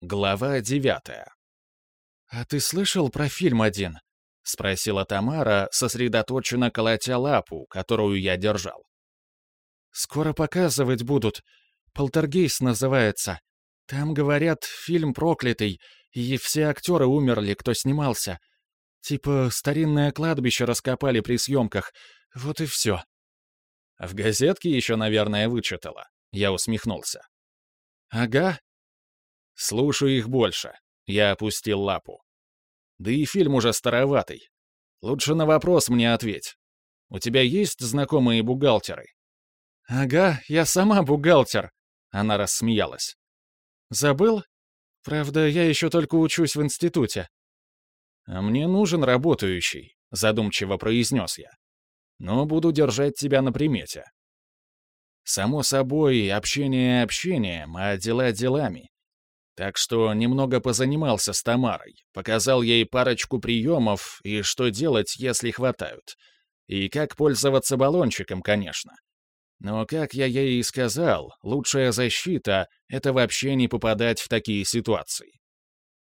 Глава девятая. «А ты слышал про фильм один?» — спросила Тамара, сосредоточенно колотя лапу, которую я держал. «Скоро показывать будут. «Полтергейст» называется. Там, говорят, фильм проклятый, и все актеры умерли, кто снимался. Типа старинное кладбище раскопали при съемках. Вот и все. В газетке еще, наверное, вычитала. Я усмехнулся. Ага, Слушаю их больше. Я опустил лапу. Да и фильм уже староватый. Лучше на вопрос мне ответь. У тебя есть знакомые бухгалтеры? Ага, я сама бухгалтер. Она рассмеялась. Забыл? Правда, я еще только учусь в институте. А мне нужен работающий, задумчиво произнес я. Но буду держать тебя на примете. Само собой, общение общением, а дела делами. Так что немного позанимался с Тамарой, показал ей парочку приемов и что делать, если хватают. И как пользоваться баллончиком, конечно. Но, как я ей и сказал, лучшая защита — это вообще не попадать в такие ситуации.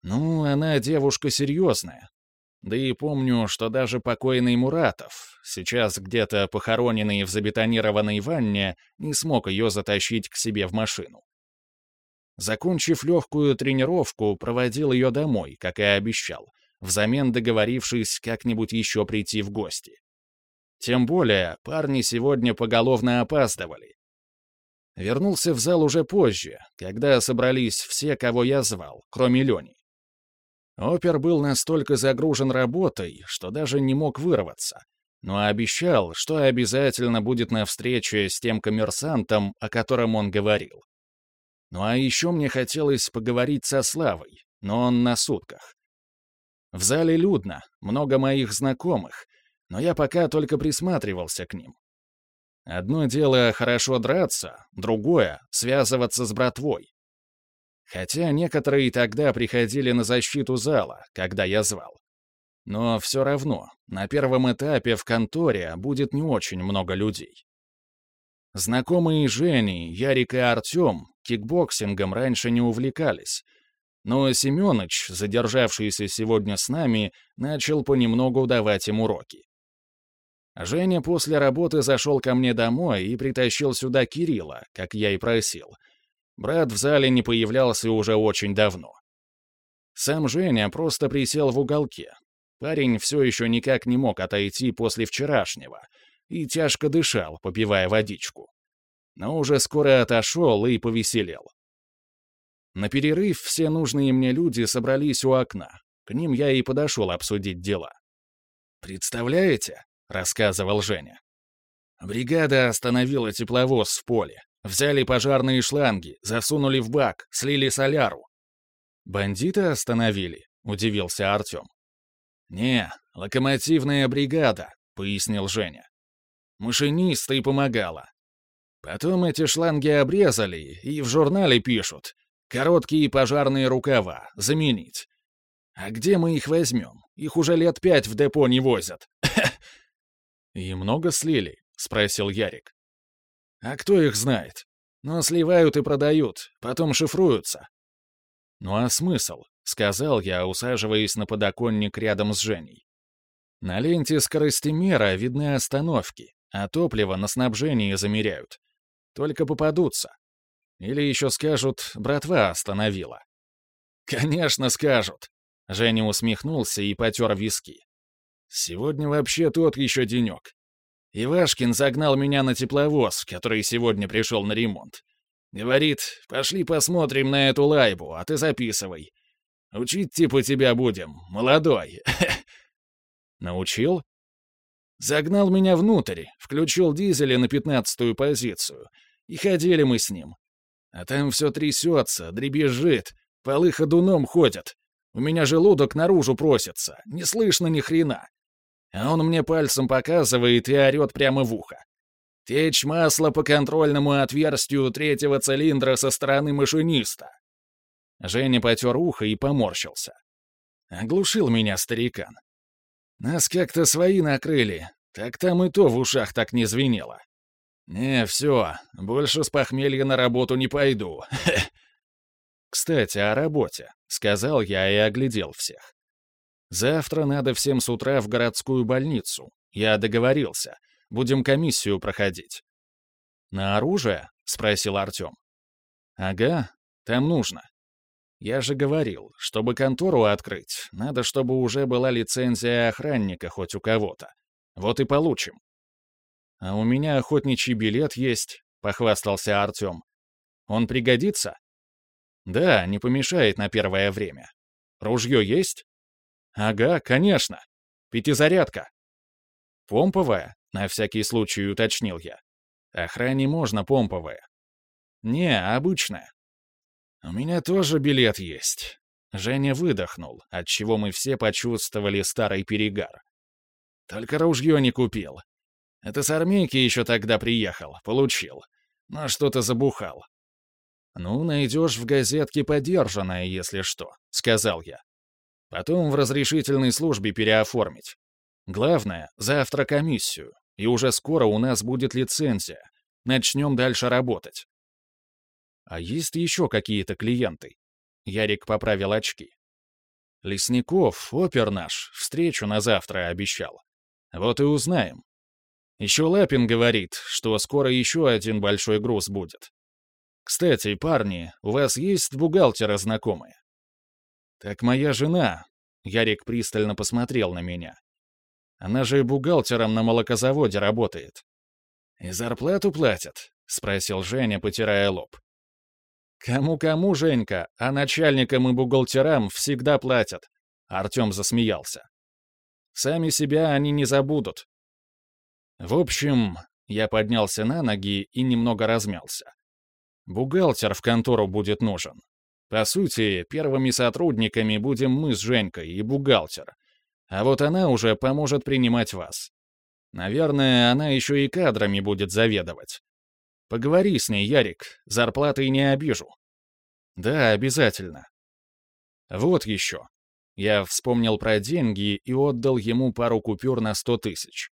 Ну, она девушка серьезная. Да и помню, что даже покойный Муратов, сейчас где-то похороненный в забетонированной ванне, не смог ее затащить к себе в машину. Закончив легкую тренировку, проводил ее домой, как и обещал, взамен договорившись как-нибудь еще прийти в гости. Тем более, парни сегодня поголовно опаздывали. Вернулся в зал уже позже, когда собрались все, кого я звал, кроме Лени. Опер был настолько загружен работой, что даже не мог вырваться, но обещал, что обязательно будет на встрече с тем коммерсантом, о котором он говорил. Ну а еще мне хотелось поговорить со Славой, но он на сутках. В зале людно, много моих знакомых, но я пока только присматривался к ним. Одно дело хорошо драться, другое — связываться с братвой. Хотя некоторые тогда приходили на защиту зала, когда я звал. Но все равно, на первом этапе в конторе будет не очень много людей. Знакомые Жени, Ярик и Артем кикбоксингом раньше не увлекались, но Семёныч, задержавшийся сегодня с нами, начал понемногу давать им уроки. Женя после работы зашел ко мне домой и притащил сюда Кирилла, как я и просил. Брат в зале не появлялся уже очень давно. Сам Женя просто присел в уголке. Парень все еще никак не мог отойти после вчерашнего — и тяжко дышал, попивая водичку. Но уже скоро отошел и повеселел. На перерыв все нужные мне люди собрались у окна. К ним я и подошел обсудить дела. «Представляете?» — рассказывал Женя. Бригада остановила тепловоз в поле. Взяли пожарные шланги, засунули в бак, слили соляру. «Бандиты остановили?» — удивился Артем. «Не, локомотивная бригада», — пояснил Женя машиниста и помогала. Потом эти шланги обрезали и в журнале пишут «Короткие пожарные рукава, заменить». А где мы их возьмем? Их уже лет пять в депо не возят. «И много слили?» — спросил Ярик. «А кто их знает? Но сливают и продают, потом шифруются». «Ну а смысл?» — сказал я, усаживаясь на подоконник рядом с Женей. На ленте скоростимера видны остановки, а топливо на снабжении замеряют. Только попадутся. Или еще скажут, братва остановила. «Конечно скажут», — Женя усмехнулся и потер виски. «Сегодня вообще тот еще денек. Ивашкин загнал меня на тепловоз, который сегодня пришел на ремонт. Говорит, пошли посмотрим на эту лайбу, а ты записывай. Учить типа тебя будем, молодой. Научил? Загнал меня внутрь, включил дизеля на пятнадцатую позицию. И ходили мы с ним. А там все трясется, дребезжит, полы ходуном ходят. У меня желудок наружу просится, не слышно ни хрена. А он мне пальцем показывает и орет прямо в ухо. Течь масла по контрольному отверстию третьего цилиндра со стороны машиниста. Женя потер ухо и поморщился. Оглушил меня старикан. Нас как-то свои накрыли, так там и то в ушах так не звенело. Не, все, больше с похмелья на работу не пойду. «Кстати, о работе», — сказал я и оглядел всех. «Завтра надо всем с утра в городскую больницу. Я договорился. Будем комиссию проходить». «На оружие?» — спросил Артем. «Ага, там нужно. Я же говорил, чтобы контору открыть, надо, чтобы уже была лицензия охранника хоть у кого-то. Вот и получим». «А у меня охотничий билет есть», — похвастался Артем. «Он пригодится?» «Да, не помешает на первое время. Ружье есть?» «Ага, конечно. Пятизарядка». «Помповая?» — на всякий случай уточнил я. «Охране можно помповая». «Не, обычная». «У меня тоже билет есть». Женя выдохнул, отчего мы все почувствовали старый перегар. «Только ружье не купил. Это с армейки еще тогда приехал, получил. Но что-то забухал. «Ну, найдешь в газетке подержанное, если что», — сказал я. «Потом в разрешительной службе переоформить. Главное, завтра комиссию, и уже скоро у нас будет лицензия. Начнем дальше работать». «А есть еще какие-то клиенты?» Ярик поправил очки. «Лесников, опер наш, встречу на завтра обещал. Вот и узнаем. Еще Лапин говорит, что скоро еще один большой груз будет. Кстати, парни, у вас есть бухгалтеры знакомые? Так моя жена. Ярик пристально посмотрел на меня. Она же бухгалтером на молокозаводе работает. И зарплату платят? Спросил Женя, потирая лоб. Кому-кому, Женька, а начальникам и бухгалтерам всегда платят. Артем засмеялся. Сами себя они не забудут. В общем, я поднялся на ноги и немного размялся. Бухгалтер в контору будет нужен. По сути, первыми сотрудниками будем мы с Женькой и бухгалтер. А вот она уже поможет принимать вас. Наверное, она еще и кадрами будет заведовать. Поговори с ней, Ярик, зарплатой не обижу. Да, обязательно. Вот еще. Я вспомнил про деньги и отдал ему пару купюр на сто тысяч.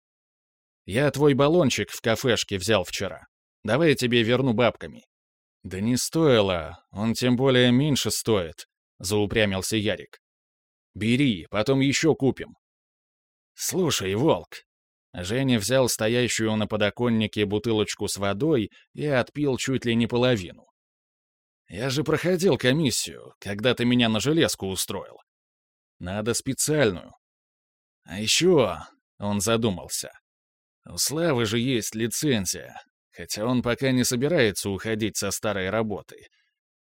Я твой баллончик в кафешке взял вчера. Давай я тебе верну бабками. «Да не стоило, он тем более меньше стоит», — заупрямился Ярик. «Бери, потом еще купим». «Слушай, Волк». Женя взял стоящую на подоконнике бутылочку с водой и отпил чуть ли не половину. «Я же проходил комиссию, когда ты меня на железку устроил. Надо специальную. А еще...» — он задумался. «У Славы же есть лицензия, хотя он пока не собирается уходить со старой работы.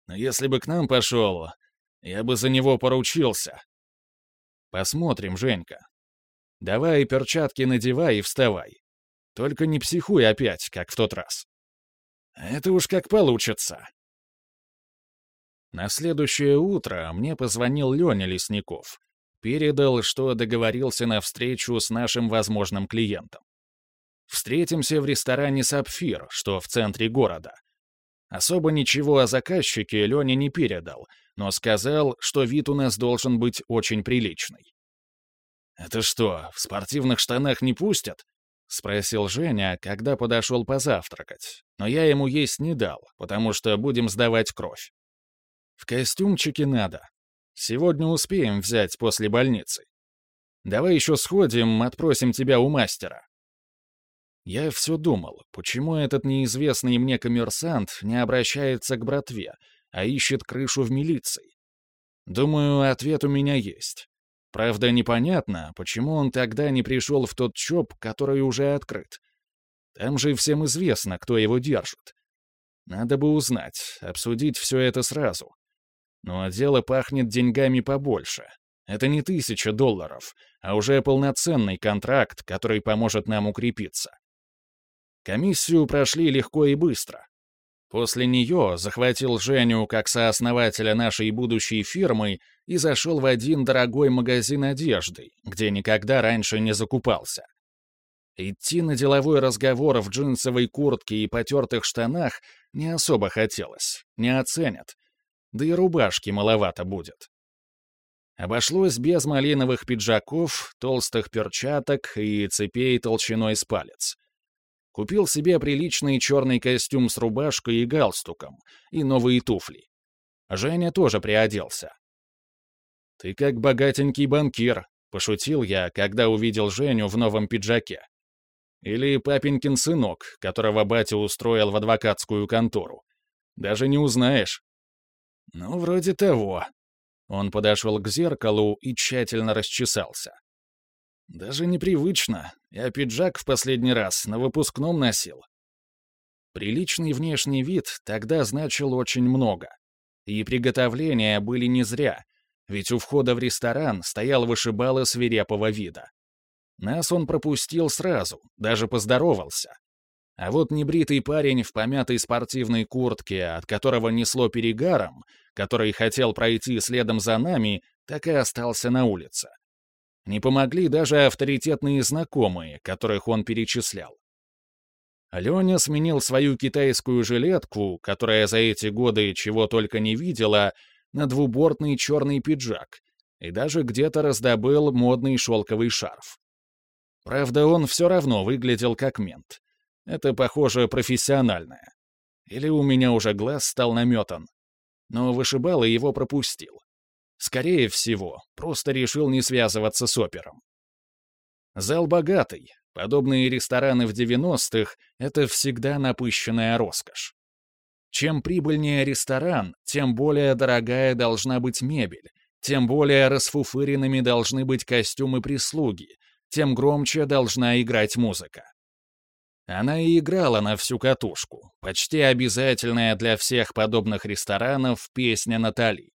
Но если бы к нам пошел, я бы за него поручился. Посмотрим, Женька. Давай перчатки надевай и вставай. Только не психуй опять, как в тот раз. Это уж как получится. На следующее утро мне позвонил Леня Лесников. Передал, что договорился на встречу с нашим возможным клиентом. Встретимся в ресторане «Сапфир», что в центре города. Особо ничего о заказчике Леня не передал, но сказал, что вид у нас должен быть очень приличный. «Это что, в спортивных штанах не пустят?» — спросил Женя, когда подошел позавтракать. Но я ему есть не дал, потому что будем сдавать кровь. «В костюмчике надо. Сегодня успеем взять после больницы. Давай еще сходим, отпросим тебя у мастера». Я все думал, почему этот неизвестный мне коммерсант не обращается к братве, а ищет крышу в милиции. Думаю, ответ у меня есть. Правда, непонятно, почему он тогда не пришел в тот ЧОП, который уже открыт. Там же всем известно, кто его держит. Надо бы узнать, обсудить все это сразу. Но дело пахнет деньгами побольше. Это не тысяча долларов, а уже полноценный контракт, который поможет нам укрепиться. Комиссию прошли легко и быстро. После нее захватил Женю как сооснователя нашей будущей фирмы и зашел в один дорогой магазин одежды, где никогда раньше не закупался. Идти на деловой разговор в джинсовой куртке и потертых штанах не особо хотелось, не оценят. Да и рубашки маловато будет. Обошлось без малиновых пиджаков, толстых перчаток и цепей толщиной с палец. Купил себе приличный черный костюм с рубашкой и галстуком и новые туфли. Женя тоже приоделся. «Ты как богатенький банкир», — пошутил я, когда увидел Женю в новом пиджаке. Или папенькин сынок, которого батя устроил в адвокатскую контору. Даже не узнаешь. Ну, вроде того. Он подошел к зеркалу и тщательно расчесался. Даже непривычно. Я пиджак в последний раз на выпускном носил. Приличный внешний вид тогда значил очень много. И приготовления были не зря, ведь у входа в ресторан стоял вышибала свирепого вида. Нас он пропустил сразу, даже поздоровался. А вот небритый парень в помятой спортивной куртке, от которого несло перегаром, который хотел пройти следом за нами, так и остался на улице. Не помогли даже авторитетные знакомые, которых он перечислял. Леня сменил свою китайскую жилетку, которая за эти годы чего только не видела, на двубортный черный пиджак, и даже где-то раздобыл модный шелковый шарф. Правда, он все равно выглядел как мент. Это, похоже, профессиональное. Или у меня уже глаз стал наметан. Но вышибало его пропустил. Скорее всего, просто решил не связываться с опером. Зал богатый. Подобные рестораны в 90-х — это всегда напыщенная роскошь. Чем прибыльнее ресторан, тем более дорогая должна быть мебель, тем более расфуфыренными должны быть костюмы прислуги, тем громче должна играть музыка. Она и играла на всю катушку, почти обязательная для всех подобных ресторанов песня Натали.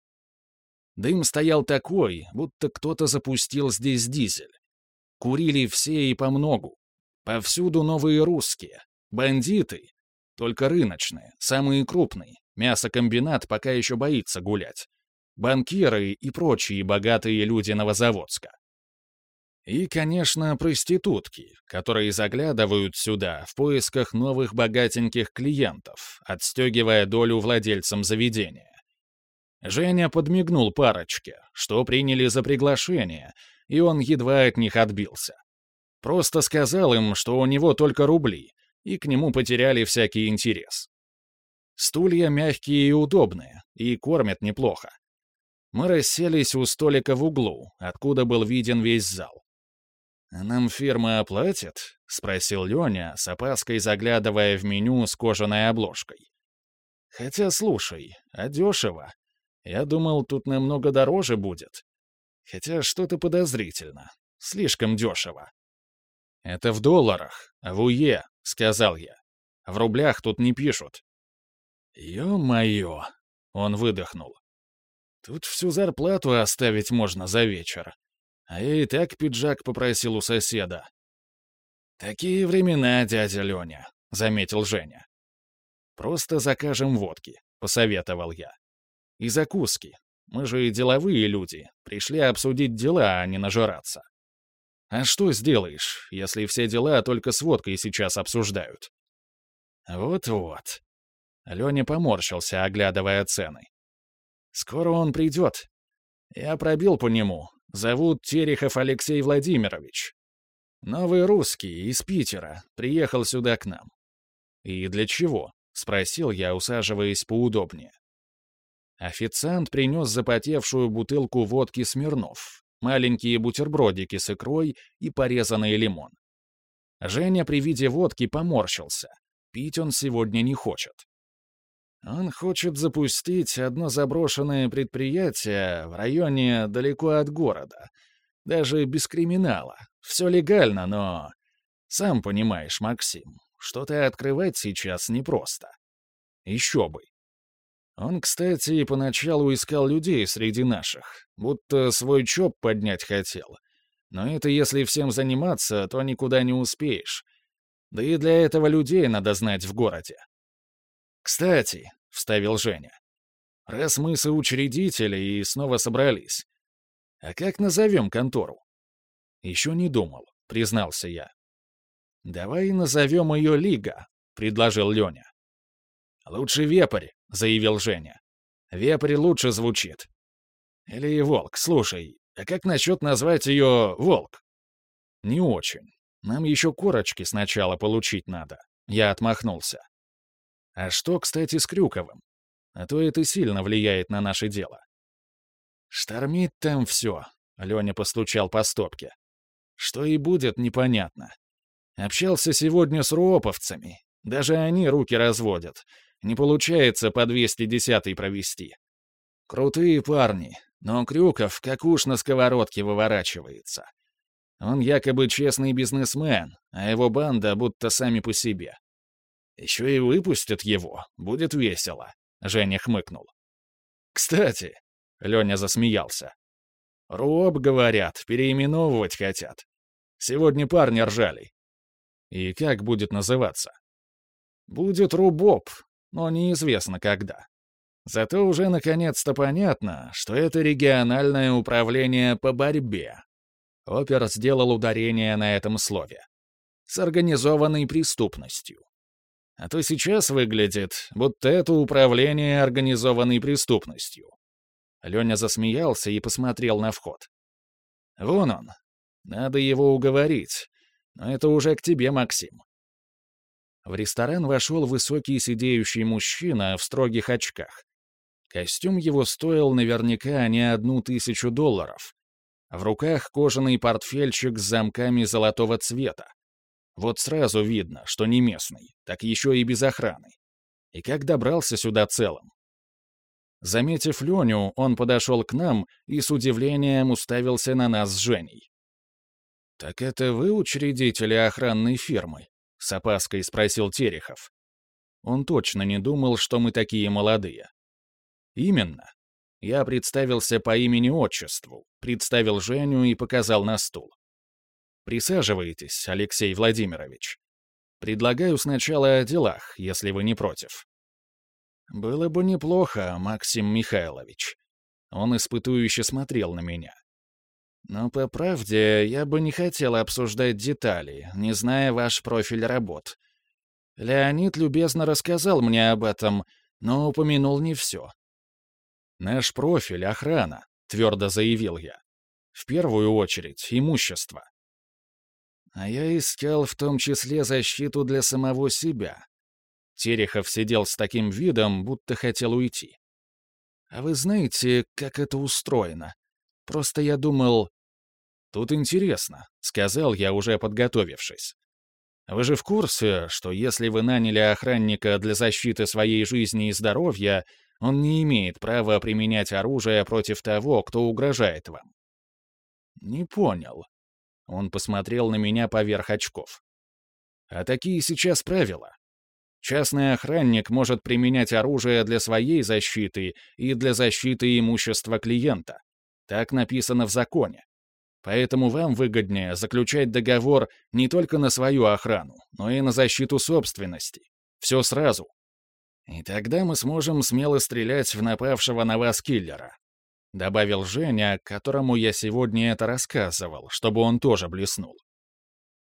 Дым стоял такой, будто кто-то запустил здесь дизель. Курили все и помногу. Повсюду новые русские. Бандиты. Только рыночные, самые крупные. Мясокомбинат пока еще боится гулять. Банкиры и прочие богатые люди Новозаводска. И, конечно, проститутки, которые заглядывают сюда в поисках новых богатеньких клиентов, отстегивая долю владельцам заведения. Женя подмигнул парочке, что приняли за приглашение, и он едва от них отбился. Просто сказал им, что у него только рубли, и к нему потеряли всякий интерес. Стулья мягкие и удобные, и кормят неплохо. Мы расселись у столика в углу, откуда был виден весь зал. «А нам фирма оплатит?» — спросил Леня, с опаской заглядывая в меню с кожаной обложкой. «Хотя, слушай, а дешево? Я думал, тут намного дороже будет. Хотя что-то подозрительно. Слишком дешево». «Это в долларах, в УЕ», — сказал я. «В рублях тут не пишут». «Ё-моё!» — он выдохнул. «Тут всю зарплату оставить можно за вечер. А я и так пиджак попросил у соседа. «Такие времена, дядя Леня», — заметил Женя. «Просто закажем водки», — посоветовал я. «И закуски. Мы же деловые люди, пришли обсудить дела, а не нажираться. А что сделаешь, если все дела только с водкой сейчас обсуждают?» «Вот-вот». Леня поморщился, оглядывая цены. «Скоро он придет. Я пробил по нему, Зовут Терехов Алексей Владимирович. Новый русский, из Питера, приехал сюда к нам. И для чего? Спросил я, усаживаясь поудобнее. Официант принес запотевшую бутылку водки Смирнов, маленькие бутербродики с икрой и порезанный лимон. Женя при виде водки поморщился. Пить он сегодня не хочет. Он хочет запустить одно заброшенное предприятие в районе далеко от города. Даже без криминала. Все легально, но... Сам понимаешь, Максим, что-то открывать сейчас непросто. Еще бы. Он, кстати, поначалу искал людей среди наших, будто свой ЧОП поднять хотел. Но это если всем заниматься, то никуда не успеешь. Да и для этого людей надо знать в городе. «Кстати», — вставил Женя, — «раз мы соучредители и снова собрались, а как назовем контору?» «Еще не думал», — признался я. «Давай назовем ее Лига», — предложил Леня. «Лучше Вепрь», — заявил Женя. «Вепрь лучше звучит». «Или Волк, слушай, а как насчет назвать ее Волк?» «Не очень. Нам еще корочки сначала получить надо». Я отмахнулся. А что, кстати, с Крюковым? а то это сильно влияет на наше дело. Штормит там все, Леня постучал по стопке. Что и будет, непонятно. Общался сегодня с руоповцами. Даже они руки разводят. Не получается по 210 провести. Крутые парни, но Крюков как уж на сковородке выворачивается. Он якобы честный бизнесмен, а его банда будто сами по себе. Еще и выпустят его, будет весело», — Женя хмыкнул. «Кстати», — Леня засмеялся, — «Руоб, говорят, переименовывать хотят. Сегодня парни ржали. И как будет называться? Будет Рубоб, но неизвестно когда. Зато уже наконец-то понятно, что это региональное управление по борьбе. Опер сделал ударение на этом слове. С организованной преступностью. А то сейчас выглядит, будто это управление организованной преступностью. Леня засмеялся и посмотрел на вход. «Вон он. Надо его уговорить. Но это уже к тебе, Максим». В ресторан вошел высокий сидеющий мужчина в строгих очках. Костюм его стоил наверняка не одну тысячу долларов. В руках кожаный портфельчик с замками золотого цвета. Вот сразу видно, что не местный, так еще и без охраны. И как добрался сюда целым? Заметив Леню, он подошел к нам и с удивлением уставился на нас с Женей. «Так это вы учредители охранной фирмы?» — с опаской спросил Терехов. Он точно не думал, что мы такие молодые. «Именно. Я представился по имени-отчеству, представил Женю и показал на стул. Присаживайтесь, Алексей Владимирович. Предлагаю сначала о делах, если вы не против. Было бы неплохо, Максим Михайлович. Он испытующе смотрел на меня. Но по правде, я бы не хотел обсуждать детали, не зная ваш профиль работ. Леонид любезно рассказал мне об этом, но упомянул не все. «Наш профиль — охрана», — твердо заявил я. «В первую очередь, имущество. А я искал в том числе защиту для самого себя. Терехов сидел с таким видом, будто хотел уйти. А вы знаете, как это устроено? Просто я думал... Тут интересно, сказал я, уже подготовившись. Вы же в курсе, что если вы наняли охранника для защиты своей жизни и здоровья, он не имеет права применять оружие против того, кто угрожает вам? Не понял. Он посмотрел на меня поверх очков. А такие сейчас правила. Частный охранник может применять оружие для своей защиты и для защиты имущества клиента. Так написано в законе. Поэтому вам выгоднее заключать договор не только на свою охрану, но и на защиту собственности. Все сразу. И тогда мы сможем смело стрелять в напавшего на вас киллера. — добавил Женя, которому я сегодня это рассказывал, чтобы он тоже блеснул.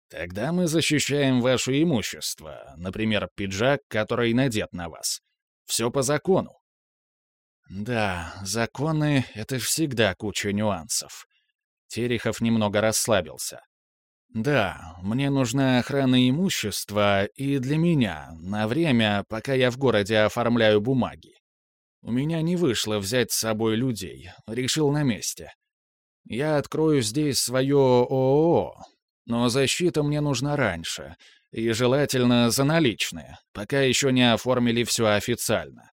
«Тогда мы защищаем ваше имущество, например, пиджак, который надет на вас. Все по закону». «Да, законы — это всегда куча нюансов». Терехов немного расслабился. «Да, мне нужна охрана имущества и для меня, на время, пока я в городе оформляю бумаги. У меня не вышло взять с собой людей, решил на месте. Я открою здесь свое ООО, но защита мне нужна раньше, и желательно за наличные, пока еще не оформили все официально.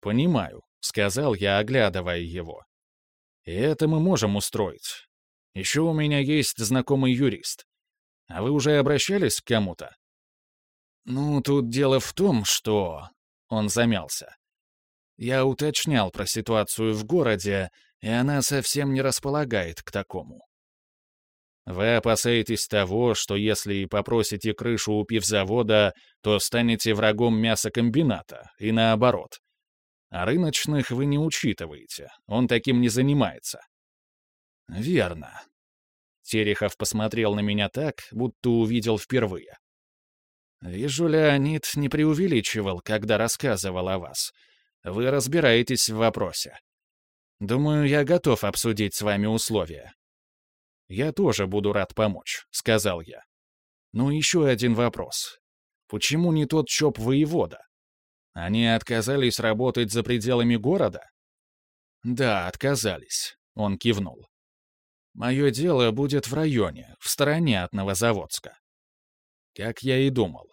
«Понимаю», — сказал я, оглядывая его. «И это мы можем устроить. Еще у меня есть знакомый юрист. А вы уже обращались к кому-то?» «Ну, тут дело в том, что...» Он замялся. Я уточнял про ситуацию в городе, и она совсем не располагает к такому. Вы опасаетесь того, что если попросите крышу у пивзавода, то станете врагом мясокомбината, и наоборот. А рыночных вы не учитываете, он таким не занимается. Верно. Терехов посмотрел на меня так, будто увидел впервые. Вижу, Леонид не преувеличивал, когда рассказывал о вас — вы разбираетесь в вопросе. Думаю, я готов обсудить с вами условия. Я тоже буду рад помочь, сказал я. Но еще один вопрос. Почему не тот ЧОП воевода? Они отказались работать за пределами города? Да, отказались. Он кивнул. Мое дело будет в районе, в стороне от Новозаводска. Как я и думал.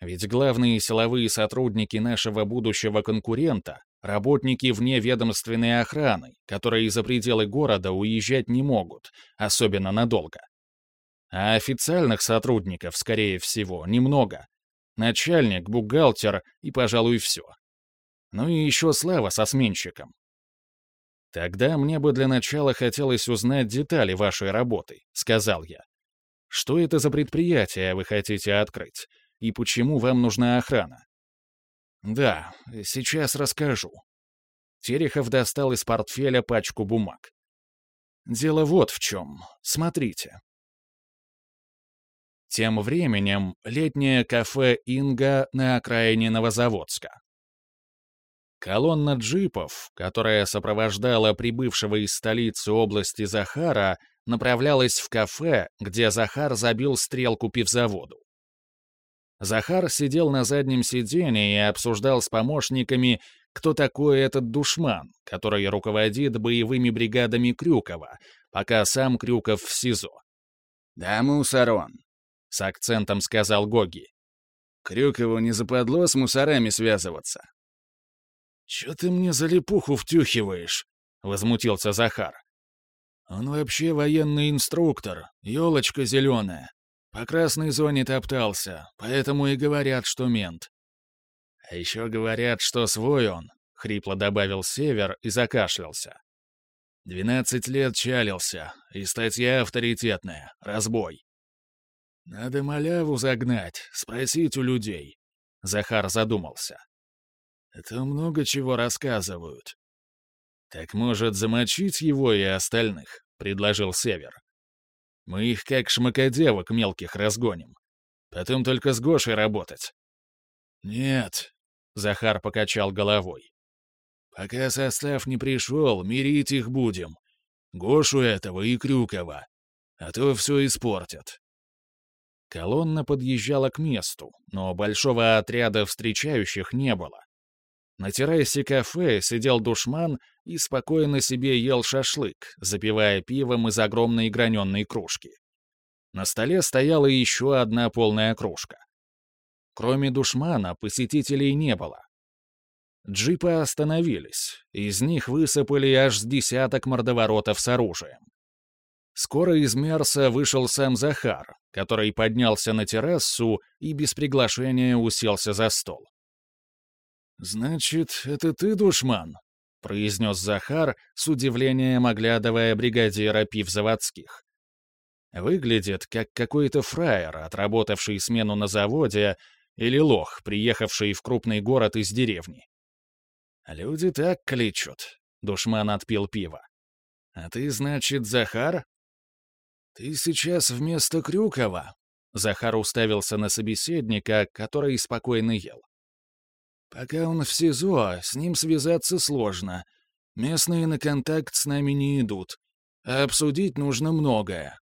Ведь главные силовые сотрудники нашего будущего конкурента — работники вне ведомственной охраны, которые за пределы города уезжать не могут, особенно надолго. А официальных сотрудников, скорее всего, немного. Начальник, бухгалтер и, пожалуй, все. Ну и еще Слава со сменщиком. «Тогда мне бы для начала хотелось узнать детали вашей работы», — сказал я. «Что это за предприятие вы хотите открыть? И почему вам нужна охрана?» «Да, сейчас расскажу». Терехов достал из портфеля пачку бумаг. «Дело вот в чем. Смотрите». Тем временем летнее кафе «Инга» на окраине Новозаводска. Колонна джипов, которая сопровождала прибывшего из столицы области Захара, направлялась в кафе, где Захар забил стрелку пивзаводу. Захар сидел на заднем сиденье и обсуждал с помощниками, кто такой этот душман, который руководит боевыми бригадами Крюкова, пока сам Крюков в СИЗО. «Да, мусорон», — с акцентом сказал Гоги. «Крюкову не западло с мусорами связываться. «Чё ты мне за лепуху втюхиваешь?» — возмутился Захар. «Он вообще военный инструктор, елочка зеленая. По красной зоне топтался, поэтому и говорят, что мент. А еще говорят, что свой он», — хрипло добавил Север и закашлялся. «Двенадцать лет чалился, и статья авторитетная — разбой. Надо маляву загнать, спросить у людей». Захар задумался. Это много чего рассказывают. Так может, замочить его и остальных, предложил Север. Мы их как шмакодевок мелких разгоним. Потом только с Гошей работать. Нет, Захар покачал головой. Пока состав не пришел, мирить их будем. Гошу этого и Крюкова. А то все испортят. Колонна подъезжала к месту, но большого отряда встречающих не было. На террасе кафе сидел душман и спокойно себе ел шашлык, запивая пивом из огромной граненой кружки. На столе стояла еще одна полная кружка. Кроме душмана посетителей не было. Джипы остановились, из них высыпали аж с десяток мордоворотов с оружием. Скоро из Мерса вышел сам Захар, который поднялся на террасу и без приглашения уселся за стол. «Значит, это ты душман?» — произнес Захар, с удивлением оглядывая бригадира пивзаводских. Выглядит, как какой-то фраер, отработавший смену на заводе, или лох, приехавший в крупный город из деревни. «Люди так кличут», — душман отпил пиво. «А ты, значит, Захар?» «Ты сейчас вместо Крюкова?» Захар уставился на собеседника, который спокойно ел. Пока он в СИЗО, с ним связаться сложно. Местные на контакт с нами не идут. А обсудить нужно многое.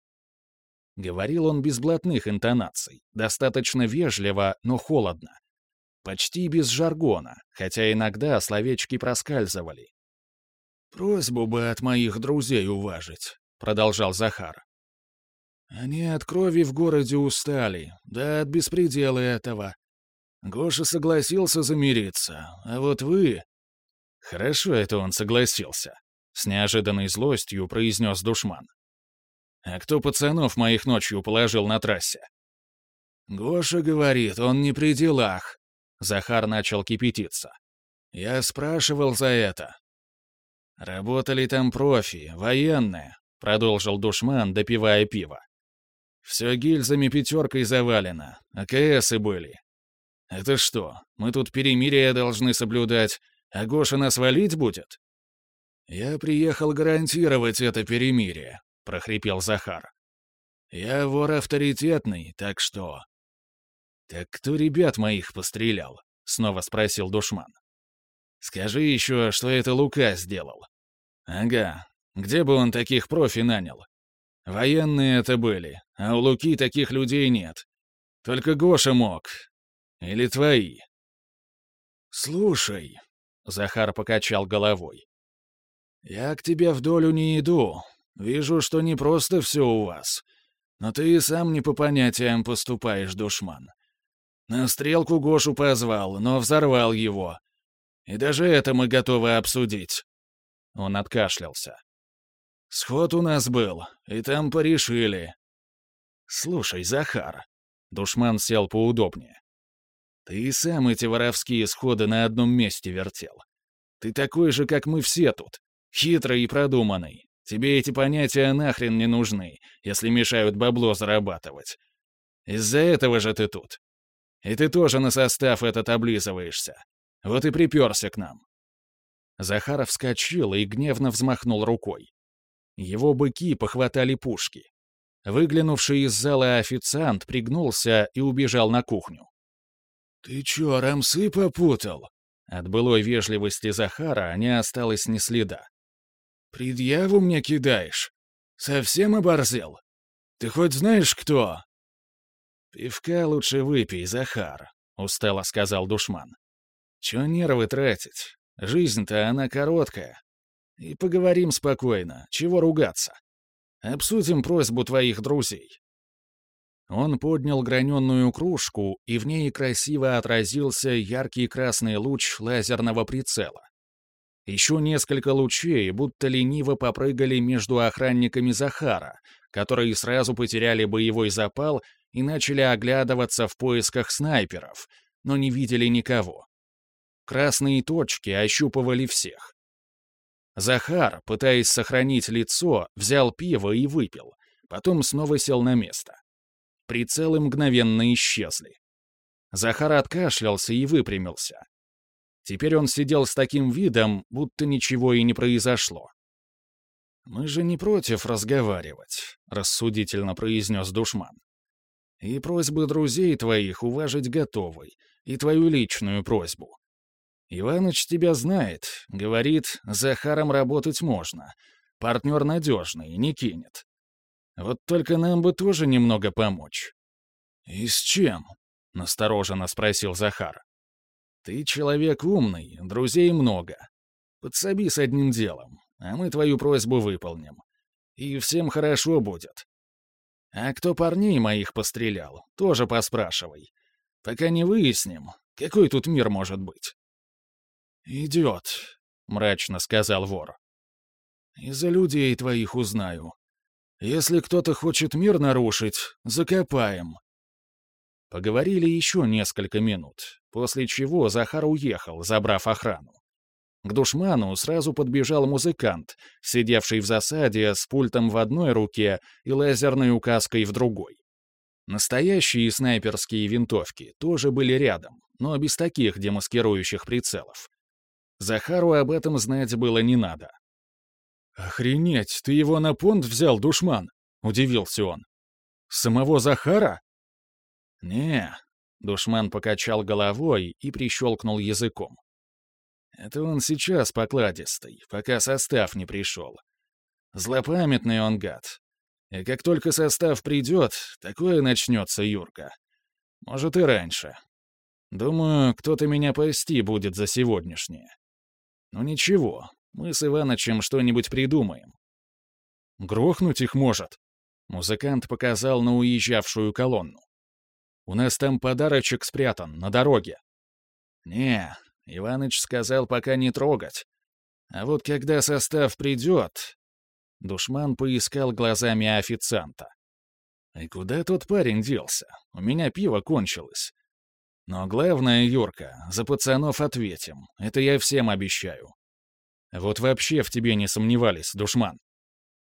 Говорил он без блатных интонаций, достаточно вежливо, но холодно. Почти без жаргона, хотя иногда словечки проскальзывали. «Просьбу бы от моих друзей уважить», — продолжал Захар. «Они от крови в городе устали, да от беспредела этого. Гоша согласился замириться, а вот вы...» «Хорошо это он согласился», — с неожиданной злостью произнес душман. «А кто пацанов моих ночью положил на трассе?» «Гоша говорит, он не при делах», — Захар начал кипятиться. «Я спрашивал за это». «Работали там профи, военные», — продолжил душман, допивая пиво. «Все гильзами пятеркой завалено, АКСы были, «Это что, мы тут перемирие должны соблюдать, а Гоша нас валить будет?» «Я приехал гарантировать это перемирие», — прохрипел Захар. «Я вор авторитетный, так что...» «Так кто ребят моих пострелял?» — снова спросил душман. «Скажи еще, что это Лука сделал». «Ага, где бы он таких профи нанял? Военные это были, а у Луки таких людей нет. Только Гоша мог, или твои?» «Слушай», — Захар покачал головой, — «я к тебе в долю не иду. Вижу, что не просто все у вас. Но ты и сам не по понятиям поступаешь, душман. На стрелку Гошу позвал, но взорвал его. И даже это мы готовы обсудить». Он откашлялся. «Сход у нас был, и там порешили». «Слушай, Захар», — душман сел поудобнее, ты и сам эти воровские сходы на одном месте вертел. Ты такой же, как мы все тут. Хитрый и продуманный. Тебе эти понятия нахрен не нужны, если мешают бабло зарабатывать. Из-за этого же ты тут. И ты тоже на состав этот облизываешься. Вот и приперся к нам». Захаров вскочил и гневно взмахнул рукой. Его быки похватали пушки. Выглянувший из зала официант пригнулся и убежал на кухню. «Ты чё, рамсы попутал?» От былой вежливости Захара не осталось ни следа. «Предъяву мне кидаешь? Совсем оборзел? Ты хоть знаешь, кто?» «Пивка лучше выпей, Захар», — устало сказал душман. «Чё нервы тратить? Жизнь-то она короткая. И поговорим спокойно, чего ругаться. Обсудим просьбу твоих друзей. Он поднял граненую кружку, и в ней красиво отразился яркий красный луч лазерного прицела. Еще несколько лучей будто лениво попрыгали между охранниками Захара, которые сразу потеряли боевой запал и начали оглядываться в поисках снайперов, но не видели никого. Красные точки ощупывали всех. Захар, пытаясь сохранить лицо, взял пиво и выпил, потом снова сел на место. Прицелы мгновенно исчезли. Захар откашлялся и выпрямился. Теперь он сидел с таким видом, будто ничего и не произошло. «Мы же не против разговаривать», — рассудительно произнес душман. «И просьбы друзей твоих уважить готовы, и твою личную просьбу. Иваныч тебя знает, говорит, Захаром работать можно. Партнер надежный, не кинет. Вот только нам бы тоже немного помочь». «И с чем?» — настороженно спросил Захар. «Ты человек умный, друзей много. Подсоби с одним делом, а мы твою просьбу выполним. И всем хорошо будет. А кто парней моих пострелял, тоже поспрашивай. Пока не выясним, какой тут мир может быть». «Идет», — мрачно сказал вор. «Из-за людей твоих узнаю. Если кто-то хочет мир нарушить, закопаем». Поговорили еще несколько минут, после чего Захар уехал, забрав охрану. К душману сразу подбежал музыкант, сидевший в засаде с пультом в одной руке и лазерной указкой в другой. Настоящие снайперские винтовки тоже были рядом, но без таких демаскирующих прицелов. Захару об этом знать было не надо. «Охренеть, ты его на понт взял, душман!» — удивился он. «Самого Захара?» «Не», — душман покачал головой и прищелкнул языком. «Это он сейчас покладистый, пока состав не пришел. Злопамятный он гад. И как только состав придет, такое начнется, Юрка. Может, и раньше. Думаю, кто-то меня пасти будет за сегодняшнее. Ну ничего, мы с Иванычем что-нибудь придумаем. Грохнуть их может. Музыкант показал на уезжавшую колонну. У нас там подарочек спрятан, на дороге. Не, Иваныч сказал пока не трогать. А вот когда состав придет... Душман поискал глазами официанта. И куда тот парень делся? У меня пиво кончилось. Но главное, Юрка, за пацанов ответим. Это я всем обещаю. Вот вообще в тебе не сомневались, душман.